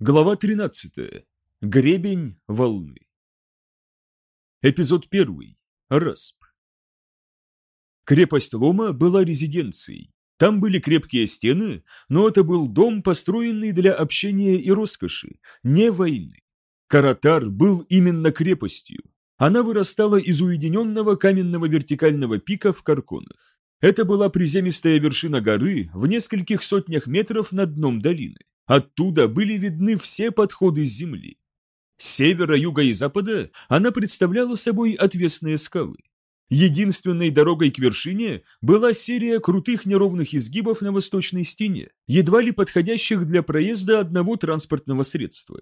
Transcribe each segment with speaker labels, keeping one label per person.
Speaker 1: Глава 13. Гребень волны. Эпизод 1. Расп. Крепость Лома была резиденцией. Там были крепкие стены, но это был дом, построенный для общения и роскоши, не войны. Каратар был именно крепостью. Она вырастала из уединенного каменного вертикального пика в Карконах. Это была приземистая вершина горы в нескольких сотнях метров над дном долины. Оттуда были видны все подходы с земли. С севера, юга и запада она представляла собой отвесные скалы. Единственной дорогой к вершине была серия крутых неровных изгибов на восточной стене, едва ли подходящих для проезда одного транспортного средства.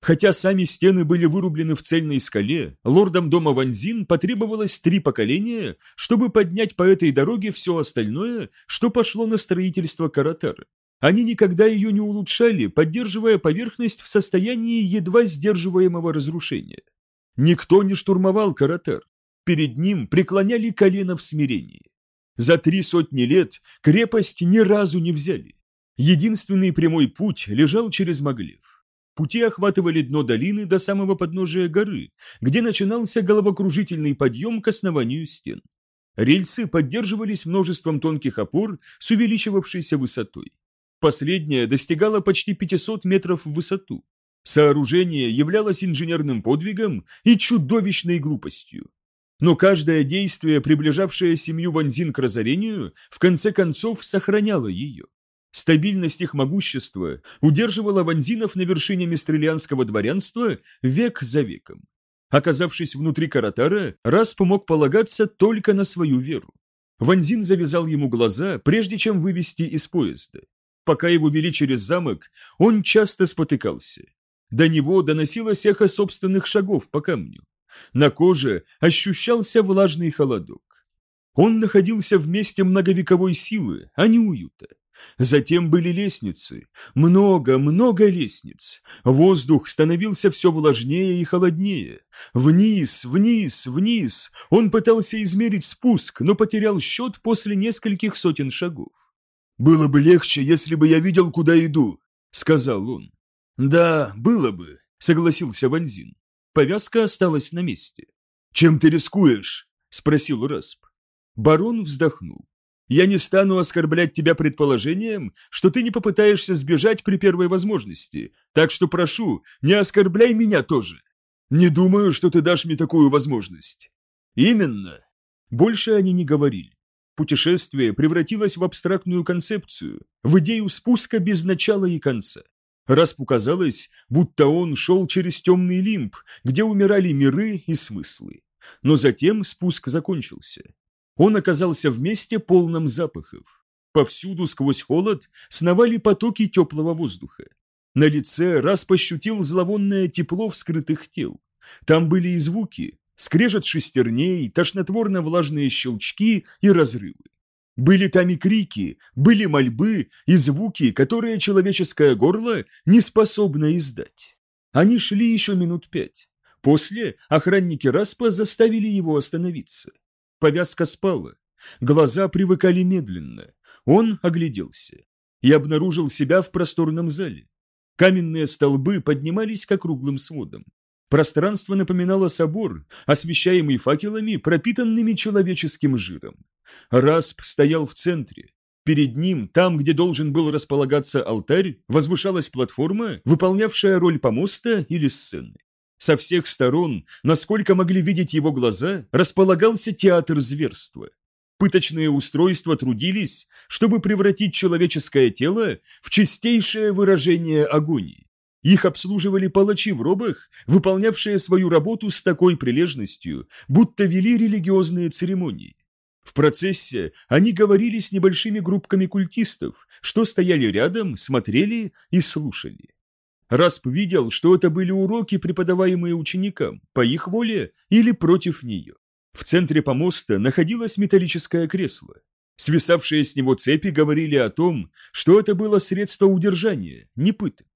Speaker 1: Хотя сами стены были вырублены в цельной скале, лордам дома Ванзин потребовалось три поколения, чтобы поднять по этой дороге все остальное, что пошло на строительство Каратара. Они никогда ее не улучшали, поддерживая поверхность в состоянии едва сдерживаемого разрушения. Никто не штурмовал Каратер. Перед ним преклоняли колено в смирении. За три сотни лет крепость ни разу не взяли. Единственный прямой путь лежал через Моглев. Пути охватывали дно долины до самого подножия горы, где начинался головокружительный подъем к основанию стен. Рельсы поддерживались множеством тонких опор с увеличивавшейся высотой. Последняя достигала почти 500 метров в высоту. Сооружение являлось инженерным подвигом и чудовищной глупостью. Но каждое действие, приближавшее семью Ванзин к разорению, в конце концов сохраняло ее. Стабильность их могущества удерживала Ванзинов на вершине мистрелианского дворянства век за веком. Оказавшись внутри Каратара, Расп мог полагаться только на свою веру. Ванзин завязал ему глаза, прежде чем вывести из поезда. Пока его вели через замок, он часто спотыкался. До него доносилось эхо собственных шагов по камню. На коже ощущался влажный холодок. Он находился в месте многовековой силы, а не уюта. Затем были лестницы. Много, много лестниц. Воздух становился все влажнее и холоднее. Вниз, вниз, вниз. Он пытался измерить спуск, но потерял счет после нескольких сотен шагов. «Было бы легче, если бы я видел, куда иду», — сказал он. «Да, было бы», — согласился Ванзин. Повязка осталась на месте. «Чем ты рискуешь?» — спросил Расп. Барон вздохнул. «Я не стану оскорблять тебя предположением, что ты не попытаешься сбежать при первой возможности, так что прошу, не оскорбляй меня тоже. Не думаю, что ты дашь мне такую возможность». «Именно». Больше они не говорили. Путешествие превратилось в абстрактную концепцию, в идею спуска без начала и конца. Раз показалось, будто он шел через темный лимб, где умирали миры и смыслы. Но затем спуск закончился. Он оказался в месте полном запахов. Повсюду сквозь холод сновали потоки теплого воздуха. На лице раз пощутил зловонное тепло вскрытых тел. Там были и звуки, скрежет шестерней, тошнотворно-влажные щелчки и разрывы. Были там и крики, были мольбы и звуки, которые человеческое горло не способно издать. Они шли еще минут пять. После охранники Распа заставили его остановиться. Повязка спала. Глаза привыкали медленно. Он огляделся и обнаружил себя в просторном зале. Каменные столбы поднимались к округлым сводам. Пространство напоминало собор, освещаемый факелами, пропитанными человеческим жиром. Расп стоял в центре. Перед ним, там, где должен был располагаться алтарь, возвышалась платформа, выполнявшая роль помоста или сцены. Со всех сторон, насколько могли видеть его глаза, располагался театр зверства. Пыточные устройства трудились, чтобы превратить человеческое тело в чистейшее выражение агонии. Их обслуживали палачи в робах, выполнявшие свою работу с такой прилежностью, будто вели религиозные церемонии. В процессе они говорили с небольшими группками культистов, что стояли рядом, смотрели и слушали. Расп видел, что это были уроки, преподаваемые ученикам, по их воле или против нее. В центре помоста находилось металлическое кресло. Свисавшие с него цепи говорили о том, что это было средство удержания, не пыток.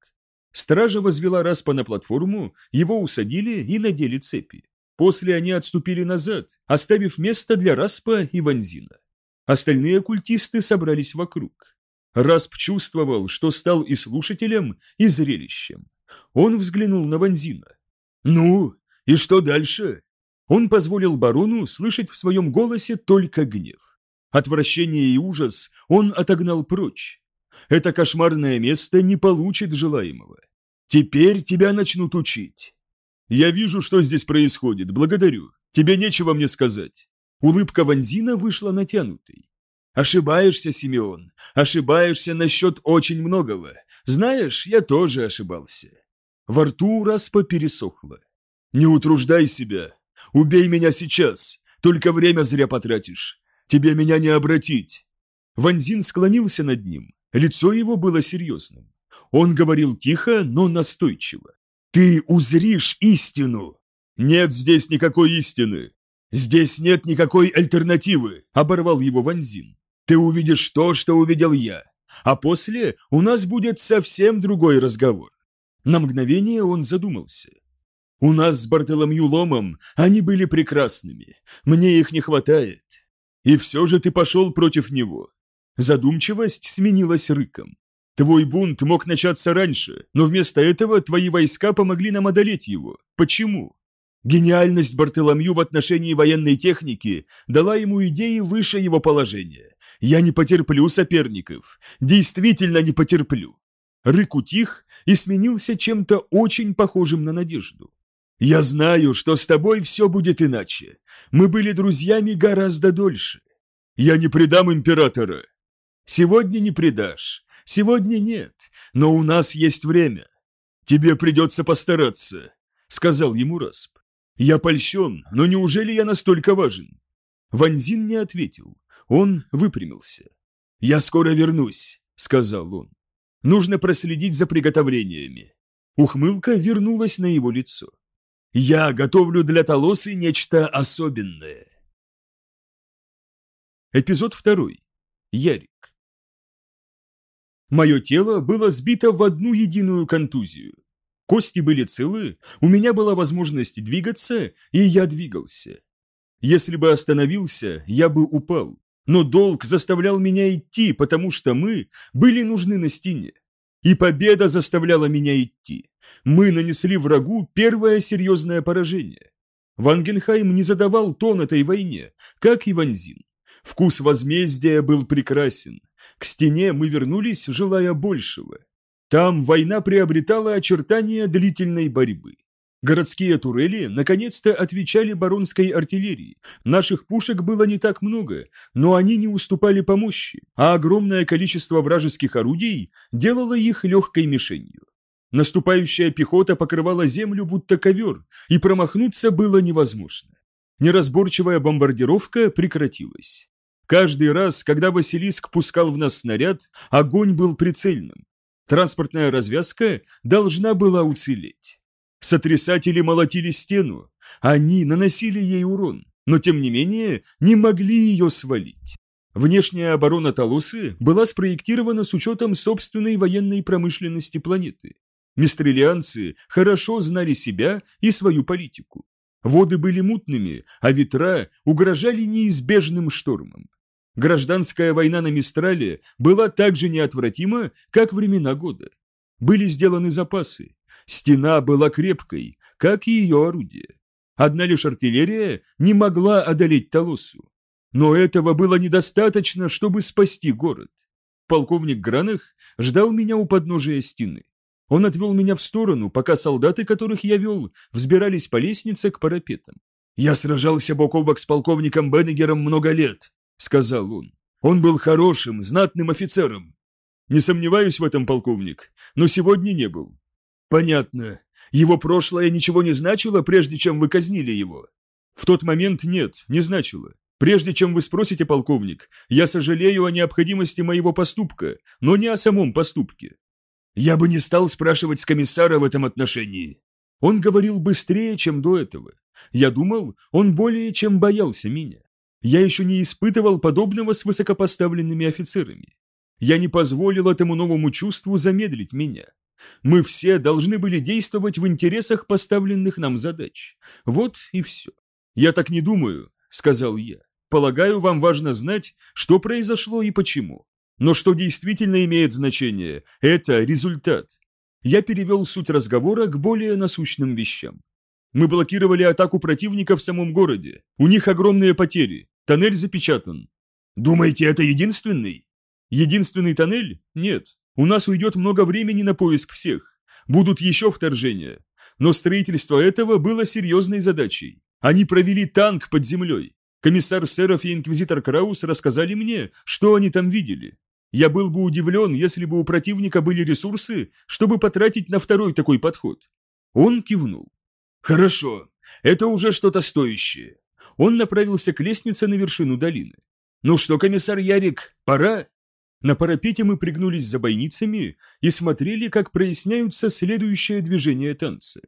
Speaker 1: Стража возвела Распа на платформу, его усадили и надели цепи. После они отступили назад, оставив место для Распа и Ванзина. Остальные культисты собрались вокруг. Расп чувствовал, что стал и слушателем, и зрелищем. Он взглянул на Ванзина. «Ну, и что дальше?» Он позволил барону слышать в своем голосе только гнев. Отвращение и ужас он отогнал прочь. Это кошмарное место не получит желаемого. Теперь тебя начнут учить. Я вижу, что здесь происходит, благодарю. Тебе нечего мне сказать. Улыбка Ванзина вышла натянутой. Ошибаешься, Симеон, ошибаешься насчет очень многого. Знаешь, я тоже ошибался. Во рту Распа пересохло. Не утруждай себя. Убей меня сейчас. Только время зря потратишь. Тебе меня не обратить. Ванзин склонился над ним. Лицо его было серьезным. Он говорил тихо, но настойчиво. «Ты узришь истину!» «Нет здесь никакой истины!» «Здесь нет никакой альтернативы!» – оборвал его Ванзин. «Ты увидишь то, что увидел я, а после у нас будет совсем другой разговор». На мгновение он задумался. «У нас с Бартоломью Ломом они были прекрасными, мне их не хватает. И все же ты пошел против него». Задумчивость сменилась рыком. Твой бунт мог начаться раньше, но вместо этого твои войска помогли нам одолеть его. Почему? Гениальность Бартоломью в отношении военной техники дала ему идеи выше его положения. Я не потерплю соперников. Действительно не потерплю. Рык утих и сменился чем-то очень похожим на надежду. Я знаю, что с тобой все будет иначе. Мы были друзьями гораздо дольше. Я не предам императора. Сегодня не предашь. Сегодня нет, но у нас есть время. Тебе придется постараться, сказал ему Расп. Я польщен, но неужели я настолько важен? Ванзин не ответил. Он выпрямился. «Я скоро вернусь», — сказал он. «Нужно проследить за приготовлениями». Ухмылка вернулась на его лицо. «Я готовлю для Толосы нечто особенное». Эпизод второй. Ярик. Мое тело было сбито в одну единую контузию. Кости были целы, у меня была возможность двигаться, и я двигался. Если бы остановился, я бы упал, но долг заставлял меня идти, потому что мы были нужны на стене. И победа заставляла меня идти. Мы нанесли врагу первое серьезное поражение. Вангенхайм не задавал тон этой войне, как и Ванзин. Вкус возмездия был прекрасен. К стене мы вернулись, желая большего. Там война приобретала очертания длительной борьбы. Городские турели наконец-то отвечали баронской артиллерии. Наших пушек было не так много, но они не уступали по мощи, а огромное количество вражеских орудий делало их легкой мишенью. Наступающая пехота покрывала землю будто ковер, и промахнуться было невозможно. Неразборчивая бомбардировка прекратилась. Каждый раз, когда Василиск пускал в нас снаряд, огонь был прицельным. Транспортная развязка должна была уцелеть. Сотрясатели молотили стену, они наносили ей урон, но тем не менее не могли ее свалить. Внешняя оборона Талусы была спроектирована с учетом собственной военной промышленности планеты. Мистрелианцы хорошо знали себя и свою политику. Воды были мутными, а ветра угрожали неизбежным штормом. Гражданская война на Мистрале была так же неотвратима, как времена года. Были сделаны запасы. Стена была крепкой, как и ее орудие. Одна лишь артиллерия не могла одолеть Толосу. Но этого было недостаточно, чтобы спасти город. Полковник Гранах ждал меня у подножия стены. Он отвел меня в сторону, пока солдаты, которых я вел, взбирались по лестнице к парапетам. «Я сражался бок о бок с полковником Беннегером много лет сказал он. Он был хорошим, знатным офицером. Не сомневаюсь в этом, полковник, но сегодня не был. Понятно. Его прошлое ничего не значило, прежде чем вы казнили его. В тот момент нет, не значило. Прежде чем вы спросите, полковник, я сожалею о необходимости моего поступка, но не о самом поступке. Я бы не стал спрашивать с комиссара в этом отношении. Он говорил быстрее, чем до этого. Я думал, он более чем боялся меня. Я еще не испытывал подобного с высокопоставленными офицерами. Я не позволил этому новому чувству замедлить меня. Мы все должны были действовать в интересах поставленных нам задач. Вот и все. «Я так не думаю», — сказал я. «Полагаю, вам важно знать, что произошло и почему. Но что действительно имеет значение, это результат. Я перевел суть разговора к более насущным вещам. Мы блокировали атаку противника в самом городе. У них огромные потери. Тоннель запечатан. Думаете, это единственный? Единственный тоннель? Нет. У нас уйдет много времени на поиск всех. Будут еще вторжения. Но строительство этого было серьезной задачей. Они провели танк под землей. Комиссар Серов и инквизитор Краус рассказали мне, что они там видели. Я был бы удивлен, если бы у противника были ресурсы, чтобы потратить на второй такой подход. Он кивнул. Хорошо, это уже что-то стоящее. Он направился к лестнице на вершину долины. Ну что, комиссар Ярик, пора? На парапете мы пригнулись за бойницами и смотрели, как проясняются следующее движение танца.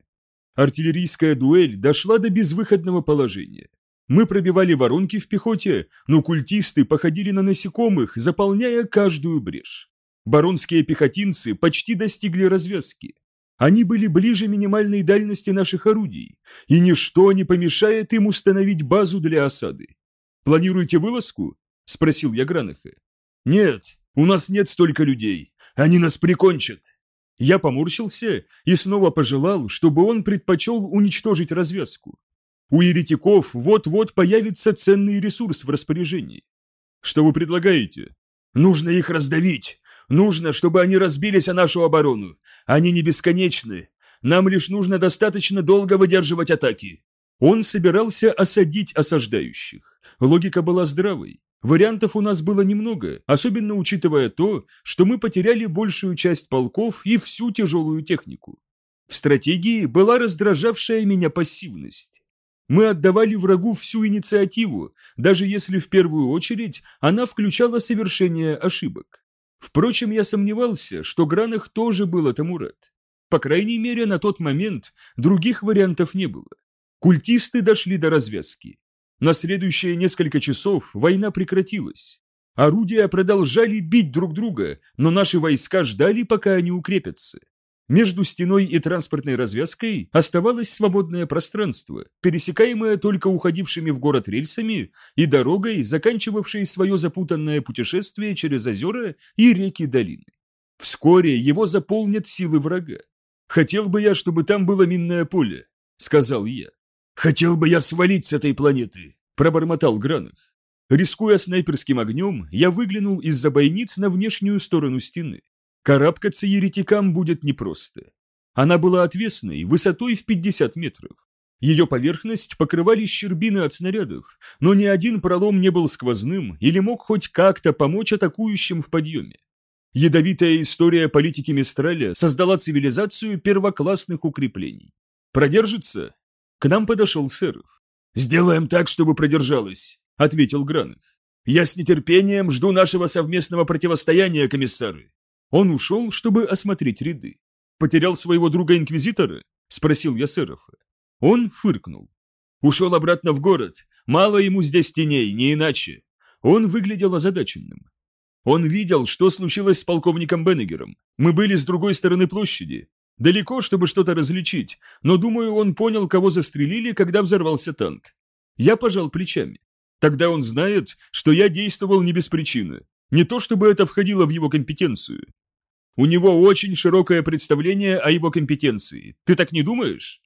Speaker 1: Артиллерийская дуэль дошла до безвыходного положения. Мы пробивали воронки в пехоте, но культисты походили на насекомых, заполняя каждую брешь. Баронские пехотинцы почти достигли развязки. Они были ближе минимальной дальности наших орудий, и ничто не помешает им установить базу для осады. «Планируете вылазку?» – спросил я Гранаха. «Нет, у нас нет столько людей. Они нас прикончат. Я поморщился и снова пожелал, чтобы он предпочел уничтожить развязку. У еретиков вот-вот появится ценный ресурс в распоряжении. Что вы предлагаете? Нужно их раздавить. Нужно, чтобы они разбились о нашу оборону. Они не бесконечны. Нам лишь нужно достаточно долго выдерживать атаки. Он собирался осадить осаждающих. Логика была здравой. Вариантов у нас было немного, особенно учитывая то, что мы потеряли большую часть полков и всю тяжелую технику. В стратегии была раздражавшая меня пассивность. Мы отдавали врагу всю инициативу, даже если в первую очередь она включала совершение ошибок. Впрочем, я сомневался, что Гранах тоже был этому рад. По крайней мере, на тот момент других вариантов не было. Культисты дошли до развязки. На следующие несколько часов война прекратилась. Орудия продолжали бить друг друга, но наши войска ждали, пока они укрепятся. Между стеной и транспортной развязкой оставалось свободное пространство, пересекаемое только уходившими в город рельсами и дорогой, заканчивавшей свое запутанное путешествие через озера и реки долины. Вскоре его заполнят силы врага. «Хотел бы я, чтобы там было минное поле», — сказал я. «Хотел бы я свалить с этой планеты», – пробормотал Гранах. Рискуя снайперским огнем, я выглянул из-за бойниц на внешнюю сторону стены. Карабкаться еретикам будет непросто. Она была отвесной, высотой в 50 метров. Ее поверхность покрывали щербины от снарядов, но ни один пролом не был сквозным или мог хоть как-то помочь атакующим в подъеме. Ядовитая история политики Мистраля создала цивилизацию первоклассных укреплений. Продержится? К нам подошел Сыров. «Сделаем так, чтобы продержалась», — ответил Гранах. «Я с нетерпением жду нашего совместного противостояния, комиссары». Он ушел, чтобы осмотреть ряды. «Потерял своего друга-инквизитора?» — спросил я Сырова. Он фыркнул. «Ушел обратно в город. Мало ему здесь теней, не иначе». Он выглядел озадаченным. Он видел, что случилось с полковником Беннегером. Мы были с другой стороны площади. Далеко, чтобы что-то различить, но, думаю, он понял, кого застрелили, когда взорвался танк. Я пожал плечами. Тогда он знает, что я действовал не без причины. Не то, чтобы это входило в его компетенцию. У него очень широкое представление о его компетенции. Ты так не думаешь?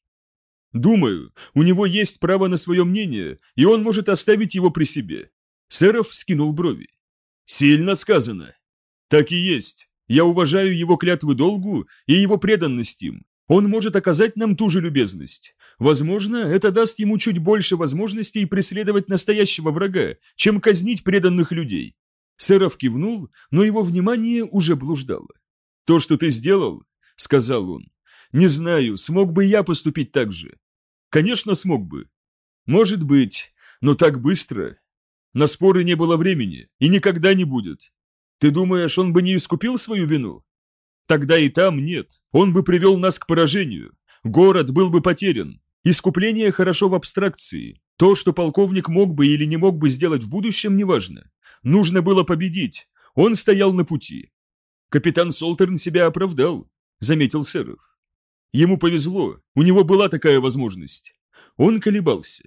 Speaker 1: Думаю, у него есть право на свое мнение, и он может оставить его при себе. Сэров скинул брови. Сильно сказано. Так и есть. Я уважаю его клятвы долгу и его преданность им. Он может оказать нам ту же любезность. Возможно, это даст ему чуть больше возможностей преследовать настоящего врага, чем казнить преданных людей. Сэров кивнул, но его внимание уже блуждало. «То, что ты сделал», — сказал он, — «не знаю, смог бы я поступить так же». «Конечно, смог бы». «Может быть, но так быстро». На споры не было времени и никогда не будет. Ты думаешь, он бы не искупил свою вину? Тогда и там нет. Он бы привел нас к поражению. Город был бы потерян. Искупление хорошо в абстракции. То, что полковник мог бы или не мог бы сделать в будущем, неважно. Нужно было победить. Он стоял на пути. Капитан Солтерн себя оправдал, заметил Серов. Ему повезло, у него была такая возможность. Он колебался.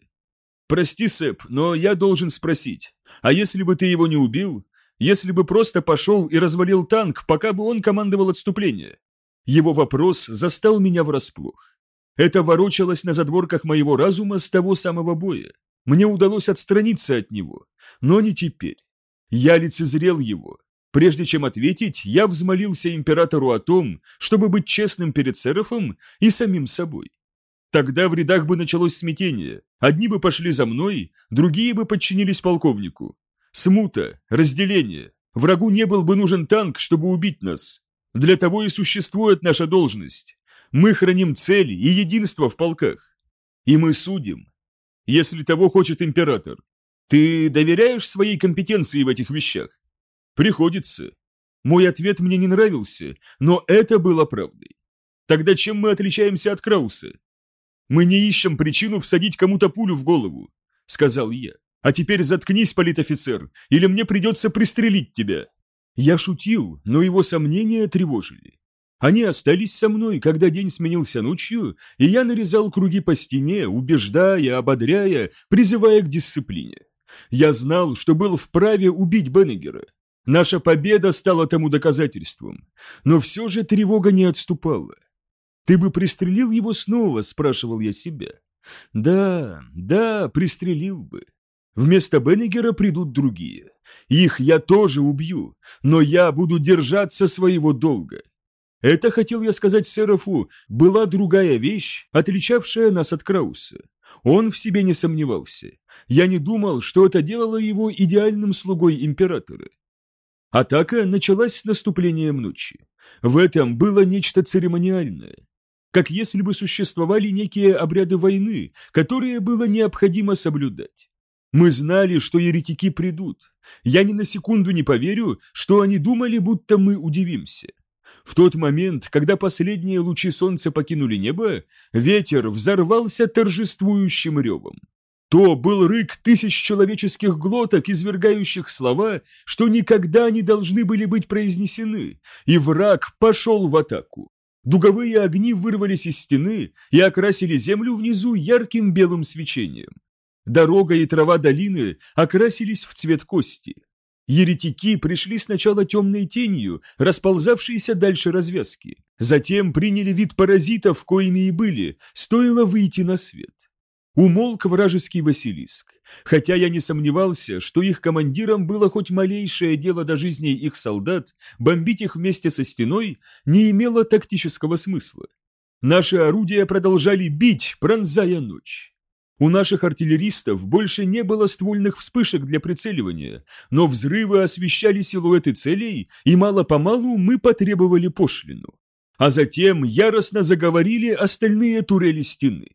Speaker 1: «Прости, Сэп, но я должен спросить, а если бы ты его не убил, если бы просто пошел и развалил танк, пока бы он командовал отступление. Его вопрос застал меня врасплох. Это ворочалось на задворках моего разума с того самого боя. Мне удалось отстраниться от него, но не теперь. Я лицезрел его. Прежде чем ответить, я взмолился императору о том, чтобы быть честным перед Серафом и самим собой. Тогда в рядах бы началось смятение. Одни бы пошли за мной, другие бы подчинились полковнику. Смута, разделение. Врагу не был бы нужен танк, чтобы убить нас. Для того и существует наша должность. Мы храним цели и единство в полках. И мы судим, если того хочет император. Ты доверяешь своей компетенции в этих вещах? Приходится. Мой ответ мне не нравился, но это было правдой. Тогда чем мы отличаемся от Крауса? Мы не ищем причину всадить кому-то пулю в голову, сказал я. А теперь заткнись, политофицер, или мне придется пристрелить тебя. Я шутил, но его сомнения тревожили. Они остались со мной, когда день сменился ночью, и я нарезал круги по стене, убеждая, ободряя, призывая к дисциплине. Я знал, что был вправе убить Беннегера. Наша победа стала тому доказательством. Но все же тревога не отступала. «Ты бы пристрелил его снова?» – спрашивал я себя. «Да, да, пристрелил бы. Вместо Беннегера придут другие. Их я тоже убью, но я буду держаться своего долга. Это, хотел я сказать Серафу, была другая вещь, отличавшая нас от Крауса. Он в себе не сомневался. Я не думал, что это делало его идеальным слугой императора. Атака началась с наступлением ночи. В этом было нечто церемониальное. Как если бы существовали некие обряды войны, которые было необходимо соблюдать. Мы знали, что еретики придут. Я ни на секунду не поверю, что они думали, будто мы удивимся. В тот момент, когда последние лучи солнца покинули небо, ветер взорвался торжествующим ревом. То был рык тысяч человеческих глоток, извергающих слова, что никогда не должны были быть произнесены, и враг пошел в атаку. Дуговые огни вырвались из стены и окрасили землю внизу ярким белым свечением. Дорога и трава долины окрасились в цвет кости. Еретики пришли сначала темной тенью, расползавшиеся дальше развязки. Затем приняли вид паразитов, коими и были, стоило выйти на свет. Умолк вражеский Василиск, хотя я не сомневался, что их командирам было хоть малейшее дело до жизни их солдат, бомбить их вместе со стеной не имело тактического смысла. Наши орудия продолжали бить, пронзая ночь. У наших артиллеристов больше не было ствольных вспышек для прицеливания, но взрывы освещали силуэты целей, и мало-помалу мы потребовали пошлину. А затем яростно заговорили остальные турели стены.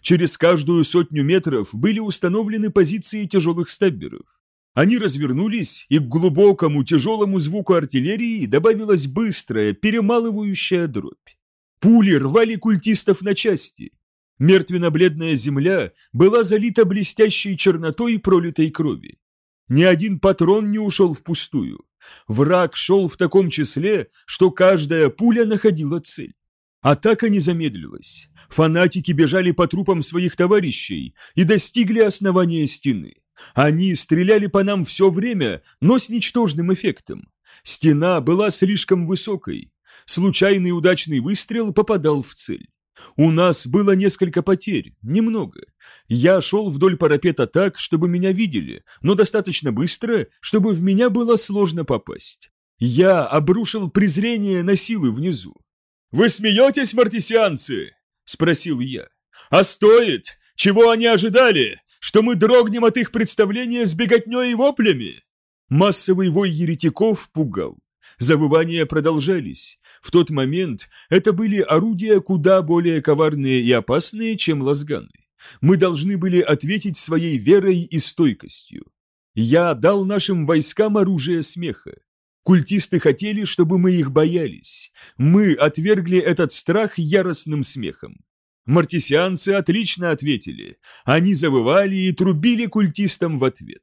Speaker 1: Через каждую сотню метров были установлены позиции тяжелых стабберов. Они развернулись, и к глубокому тяжелому звуку артиллерии добавилась быстрая, перемалывающая дробь. Пули рвали культистов на части, Мертвенно-бледная земля была залита блестящей чернотой пролитой крови. Ни один патрон не ушел впустую. Враг шел в таком числе, что каждая пуля находила цель. Атака не замедлилась. Фанатики бежали по трупам своих товарищей и достигли основания стены. Они стреляли по нам все время, но с ничтожным эффектом. Стена была слишком высокой. Случайный удачный выстрел попадал в цель. У нас было несколько потерь, немного. Я шел вдоль парапета так, чтобы меня видели, но достаточно быстро, чтобы в меня было сложно попасть. Я обрушил презрение на силы внизу. «Вы смеетесь, мартисианцы?» – спросил я. «А стоит? Чего они ожидали? Что мы дрогнем от их представления с беготней и воплями?» Массовый вой еретиков пугал. Завывания продолжались. В тот момент это были орудия куда более коварные и опасные, чем лазганы. Мы должны были ответить своей верой и стойкостью. Я дал нашим войскам оружие смеха. Культисты хотели, чтобы мы их боялись. Мы отвергли этот страх яростным смехом. Мартисианцы отлично ответили. Они завывали и трубили культистам в ответ.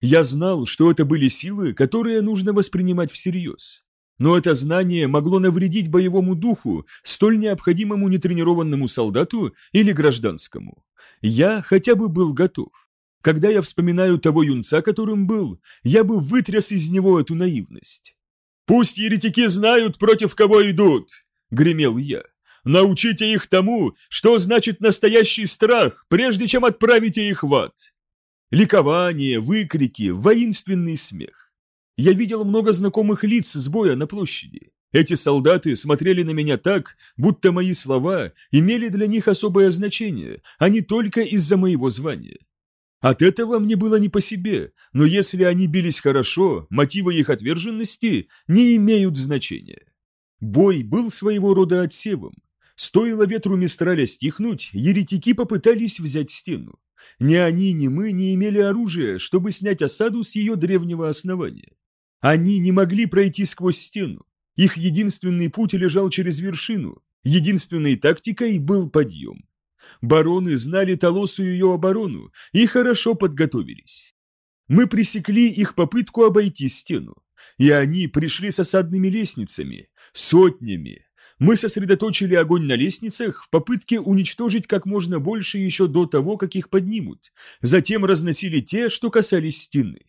Speaker 1: Я знал, что это были силы, которые нужно воспринимать всерьез но это знание могло навредить боевому духу, столь необходимому нетренированному солдату или гражданскому. Я хотя бы был готов. Когда я вспоминаю того юнца, которым был, я бы вытряс из него эту наивность. «Пусть еретики знают, против кого идут!» — гремел я. «Научите их тому, что значит настоящий страх, прежде чем отправите их в ад!» Ликование, выкрики, воинственный смех. Я видел много знакомых лиц с боя на площади. Эти солдаты смотрели на меня так, будто мои слова имели для них особое значение, а не только из-за моего звания. От этого мне было не по себе, но если они бились хорошо, мотивы их отверженности не имеют значения. Бой был своего рода отсевом. Стоило ветру Мистраля стихнуть, еретики попытались взять стену. Ни они, ни мы не имели оружия, чтобы снять осаду с ее древнего основания. Они не могли пройти сквозь стену. Их единственный путь лежал через вершину. Единственной тактикой был подъем. Бароны знали Толосу ее оборону и хорошо подготовились. Мы пресекли их попытку обойти стену, и они пришли с осадными лестницами, сотнями. Мы сосредоточили огонь на лестницах в попытке уничтожить как можно больше еще до того, как их поднимут, затем разносили те, что касались стены.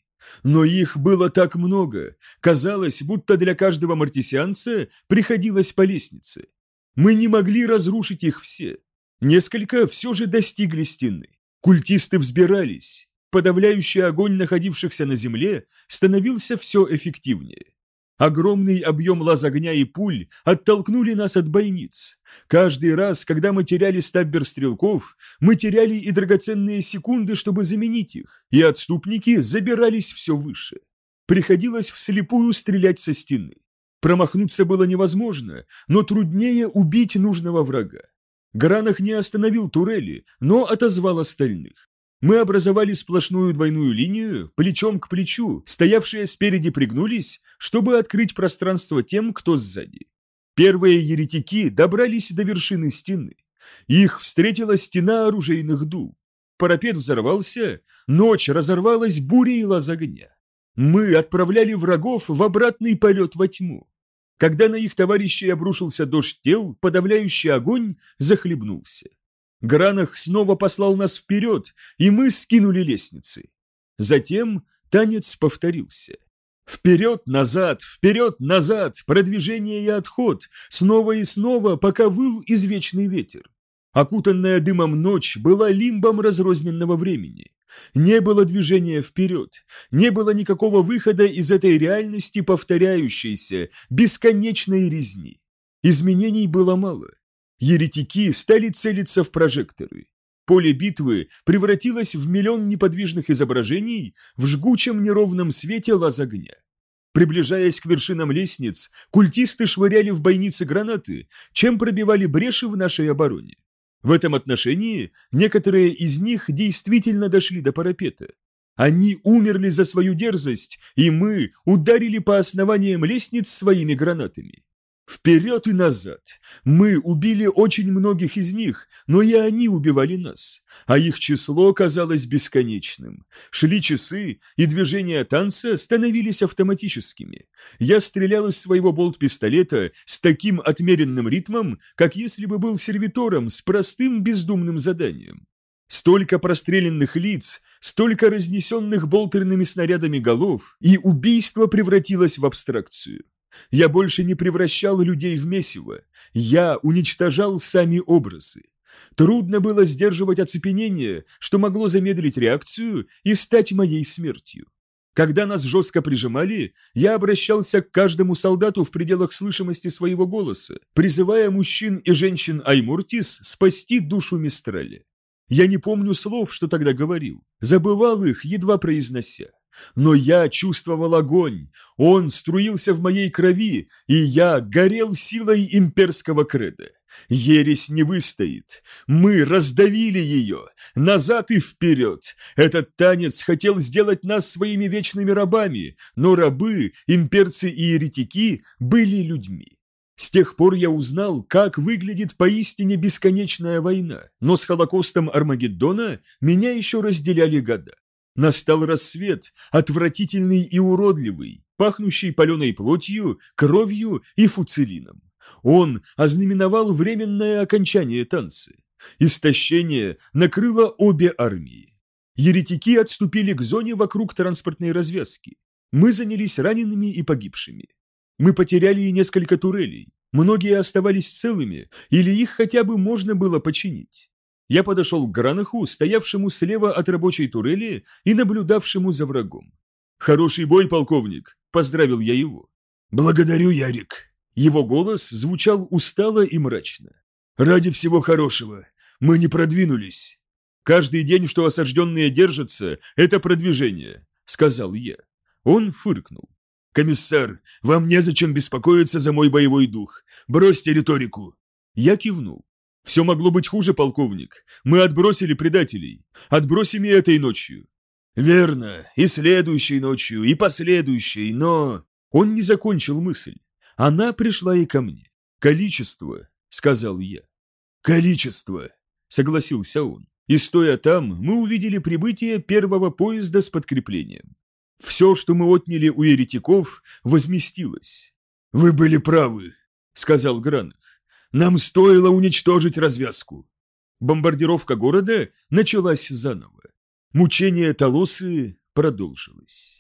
Speaker 1: Но их было так много, казалось, будто для каждого мартисианца приходилось по лестнице. Мы не могли разрушить их все. Несколько все же достигли стены. Культисты взбирались. Подавляющий огонь находившихся на земле становился все эффективнее. Огромный объем лаз огня и пуль оттолкнули нас от бойниц. Каждый раз, когда мы теряли стаббер стрелков, мы теряли и драгоценные секунды, чтобы заменить их, и отступники забирались все выше. Приходилось вслепую стрелять со стены. Промахнуться было невозможно, но труднее убить нужного врага. Гранах не остановил турели, но отозвал остальных. Мы образовали сплошную двойную линию, плечом к плечу, стоявшие спереди пригнулись, чтобы открыть пространство тем, кто сзади. Первые еретики добрались до вершины стены. Их встретила стена оружейных дул. Парапет взорвался, ночь разорвалась бурей лаз огня. Мы отправляли врагов в обратный полет во тьму. Когда на их товарищей обрушился дождь тел, подавляющий огонь захлебнулся. Гранах снова послал нас вперед, и мы скинули лестницы. Затем танец повторился. Вперед-назад, вперед-назад, продвижение и отход, снова и снова, пока выл извечный ветер. Окутанная дымом ночь была лимбом разрозненного времени. Не было движения вперед, не было никакого выхода из этой реальности повторяющейся, бесконечной резни. Изменений было мало. Еретики стали целиться в прожекторы. Поле битвы превратилось в миллион неподвижных изображений в жгучем неровном свете лаз огня. Приближаясь к вершинам лестниц, культисты швыряли в бойницы гранаты, чем пробивали бреши в нашей обороне. В этом отношении некоторые из них действительно дошли до парапета. Они умерли за свою дерзость, и мы ударили по основаниям лестниц своими гранатами. Вперед и назад. Мы убили очень многих из них, но и они убивали нас, а их число казалось бесконечным. Шли часы, и движения танца становились автоматическими. Я стрелял из своего болт-пистолета с таким отмеренным ритмом, как если бы был сервитором с простым бездумным заданием. Столько простреленных лиц, столько разнесенных болтерными снарядами голов, и убийство превратилось в абстракцию. Я больше не превращал людей в месиво, я уничтожал сами образы. Трудно было сдерживать оцепенение, что могло замедлить реакцию и стать моей смертью. Когда нас жестко прижимали, я обращался к каждому солдату в пределах слышимости своего голоса, призывая мужчин и женщин Аймуртис спасти душу Мистрали. Я не помню слов, что тогда говорил, забывал их, едва произнося. Но я чувствовал огонь, он струился в моей крови, и я горел силой имперского креда. Ересь не выстоит. Мы раздавили ее, назад и вперед. Этот танец хотел сделать нас своими вечными рабами, но рабы, имперцы и еретики были людьми. С тех пор я узнал, как выглядит поистине бесконечная война, но с Холокостом Армагеддона меня еще разделяли года. Настал рассвет, отвратительный и уродливый, пахнущий паленой плотью, кровью и фуцелином. Он ознаменовал временное окончание танца. Истощение накрыло обе армии. Еретики отступили к зоне вокруг транспортной развязки. Мы занялись ранеными и погибшими. Мы потеряли и несколько турелей. Многие оставались целыми, или их хотя бы можно было починить. Я подошел к Гранаху, стоявшему слева от рабочей турели и наблюдавшему за врагом. «Хороший бой, полковник!» – поздравил я его.
Speaker 2: «Благодарю, Ярик!»
Speaker 1: Его голос звучал устало и мрачно.
Speaker 2: «Ради всего хорошего! Мы не продвинулись!»
Speaker 1: «Каждый день, что осажденные держатся, это продвижение», – сказал я. Он фыркнул.
Speaker 2: «Комиссар, вам незачем беспокоиться за мой боевой дух. Бросьте риторику!»
Speaker 1: Я кивнул. «Все могло быть хуже, полковник. Мы отбросили предателей. Отбросим и этой ночью».
Speaker 2: «Верно, и следующей ночью, и последующей, но...»
Speaker 1: Он не закончил мысль. Она пришла и ко мне. «Количество», — сказал я.
Speaker 2: «Количество», —
Speaker 1: согласился он. И стоя там, мы увидели прибытие первого поезда с подкреплением. Все, что мы отняли у еретиков, возместилось.
Speaker 2: «Вы были правы», — сказал Гранах. «Нам стоило уничтожить развязку».
Speaker 1: Бомбардировка города началась заново. Мучение Толосы продолжилось.